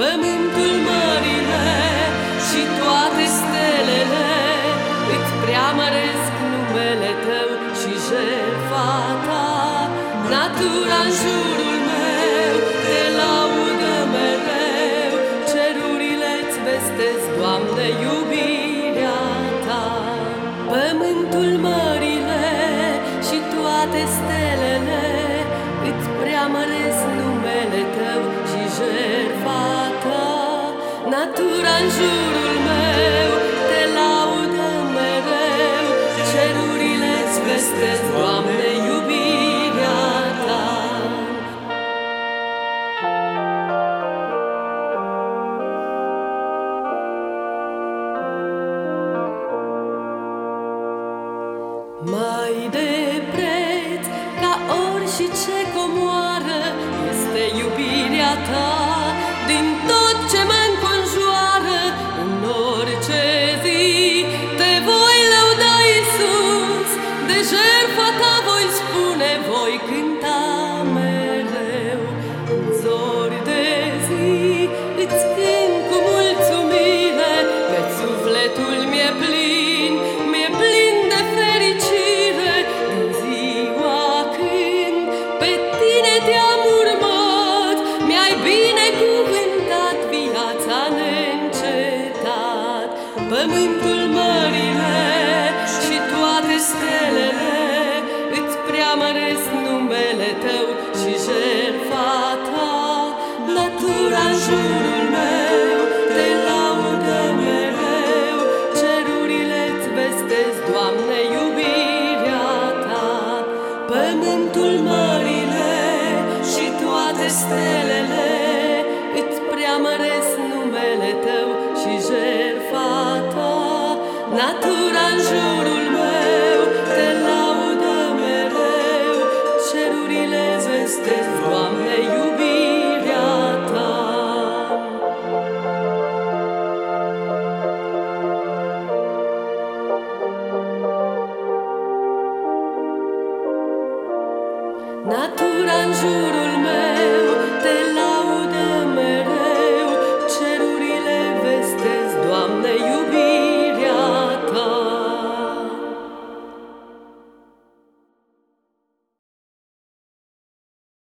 Pământul mările și toate stelele Îți preamăresc numele tău și jertfa ta. Natura în jurul Natura în jurul meu te laudă mereu Cerurile-ți vestesc, Doamne, iubirea ta. Mai de preț ca ori și ce comoară Este iubirea ta. Din tot ce mă voi cânta mereu. În zori de zi îți cânt cu mulțumire Că sufletul mi-e plin, mi-e plin de fericire. Din ziua când pe tine te-am urmat Mi-ai binecuvântat viața neîncetat. Pământul stelele Îți preamăresc numele tău și jertfa ta. Natura în jurul Natura în jurul meu